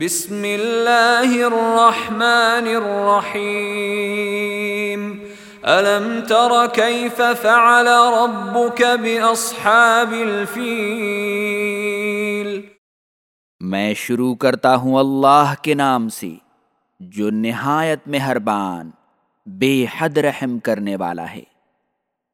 بسم اللہ الرحمن الرحیم الم تر کیف فعل ربک باصحاب الفیل میں شروع کرتا ہوں اللہ کے نام سے، جو نہایت مہربان، بے حد رحم کرنے والا ہے۔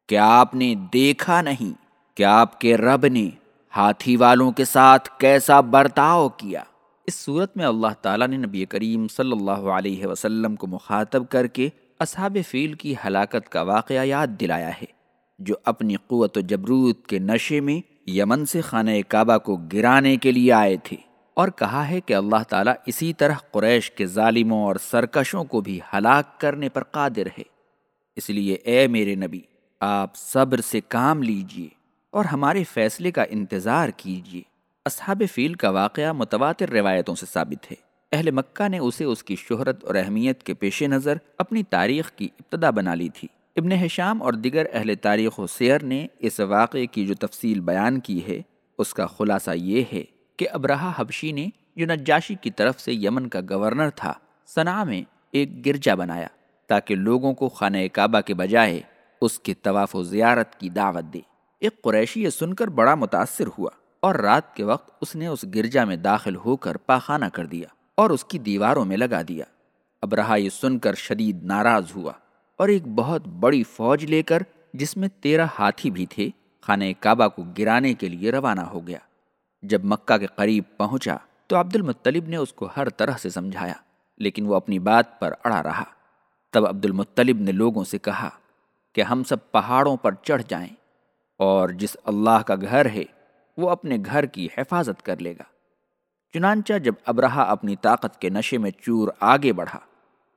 کیا آپ نے دیکھا نہیں کہ آپ کے رب نے ہاتھی والوں کے ساتھ کیسا برتاؤ کیا؟ اس صورت میں اللہ تعالیٰ نے نبی کریم صلی اللہ علیہ وسلم کو مخاطب کر کے اصحاب فیل کی ہلاکت کا واقعہ یاد دلایا ہے، جو اپنی قوت و جبروت کے نشے میں یمن سے خانہ کعبہ کو گرانے کے لیے آئے تھے اور کہا ہے کہ اللہ تعالیٰ اسی طرح قریش کے ظالموں اور سرکشوں کو بھی ہلاک کرنے پر قادر ہے۔ اس لیے اے میرے نبی، آپ صبر سے کام لیجیے اور ہمارے فیصلے کا انتظار کیجیے اصحاب فیل کا واقعہ متواتر روایتوں سے ثابت ہے۔ اہل مکہ نے اسے اس کی شہرت اور اہمیت کے پیش نظر اپنی تاریخ کی ابتدا بنا لی تھی۔ ابن حشام اور دیگر اہل تاریخ و سیر نے اس واقعے کی جو تفصیل بیان کی ہے، اس کا خلاصہ یہ ہے کہ ابراہ حبشی نے جو نجاشی کی طرف سے یمن کا گورنر تھا صنع میں ایک گرجا بنایا تاکہ لوگوں کو خانہ کعبہ کے بجائے اس کے طواف و زیارت کی دعوت دے۔ ایک قریشی یہ سن کر بڑا متاثر ہوا۔ اور رات کے وقت اس نے اس گرجا میں داخل ہو کر پاخانہ کر دیا اور اس کی دیواروں میں لگا دیا۔ اب رہا یہ سن کر شدید ناراض ہوا اور ایک بہت بڑی فوج لے کر جس میں تیرہ ہاتھی بھی تھے، خانہ کعبہ کو گرانے کے لیے روانہ ہو گیا۔ جب مکہ کے قریب پہنچا تو عبد المطلب نے اس کو ہر طرح سے سمجھایا، لیکن وہ اپنی بات پر اڑا رہا۔ تب عبد المطلب نے لوگوں سے کہا کہ ہم سب پہاڑوں پر چڑھ جائیں اور جس اللہ کا گھر ہے وہ اپنے گھر کی حفاظت کر لے گا۔ چنانچہ جب ابرہا اپنی طاقت کے نشے میں چور آگے بڑھا،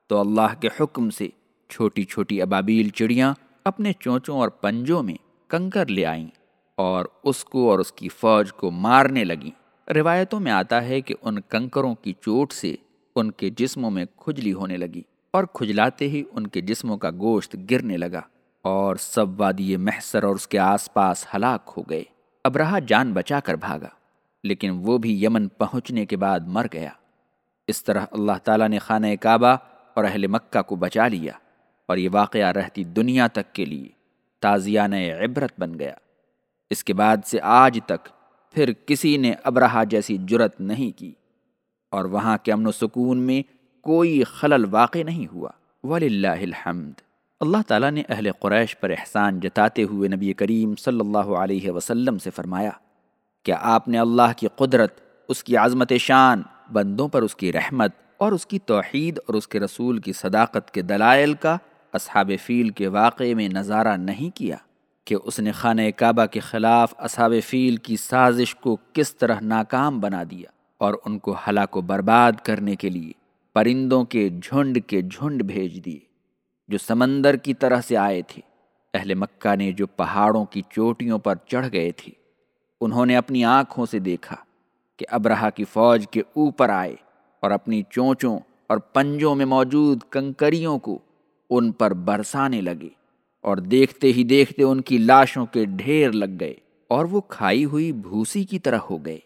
تو اللہ کے حکم سے چھوٹی چھوٹی ابابیل چڑیاں اپنے چونچوں اور پنجوں میں کنکر لے آئیں اور اس کو اور اس کی فوج کو مارنے لگیں۔ روایتوں میں آتا ہے کہ ان کنکروں کی چوٹ سے ان کے جسموں میں کھجلی ہونے لگی اور کھجلاتے ہی ان کے جسموں کا گوشت گرنے لگا اور سب وادی محسر اور اس کے آس پاس ہلاک ہو گئے۔ ابراہ جان بچا کر بھاگا، لیکن وہ بھی یمن پہنچنے کے بعد مر گیا۔ اس طرح اللہ تعالیٰ نے خانہ کعبہ اور اہل مکہ کو بچا لیا اور یہ واقعہ رہتی دنیا تک کے لیے تازیانہ عبرت بن گیا۔ اس کے بعد سے آج تک پھر کسی نے ابراہ جیسی جرت نہیں کی اور وہاں کے امن و سکون میں کوئی خلل واقع نہیں ہوا۔ وللہ الحمد۔ اللہ تعالیٰ نے اہل قریش پر احسان جتاتے ہوئے نبی کریم صلی اللہ علیہ وسلم سے فرمایا، کیا آپ نے اللہ کی قدرت، اس کی عظمت شان، بندوں پر اس کی رحمت اور اس کی توحید اور اس کے رسول کی صداقت کے دلائل کا اصحاب فیل کے واقعے میں نظارہ نہیں کیا کہ اس نے خانہ کعبہ کے خلاف اصحاب فیل کی سازش کو کس طرح ناکام بنا دیا اور ان کو ہلاک و برباد کرنے کے لیے پرندوں کے جھنڈ کے جھنڈ بھیج دیے؟ جو سمندر کی طرح سے آئے تھے۔ اہل مکہ نے جو پہاڑوں کی چوٹیوں پر چڑھ گئے تھے۔ انہوں نے اپنی آنکھوں سے دیکھا کہ ابرہا کی فوج کے اوپر آئے اور اپنی چونچوں اور پنجوں میں موجود کنکریوں کو ان پر برسانے لگے اور دیکھتے ہی دیکھتے ان کی لاشوں کے ڈھیر لگ گئے اور وہ کھائی ہوئی بھوسی کی طرح ہو گئے۔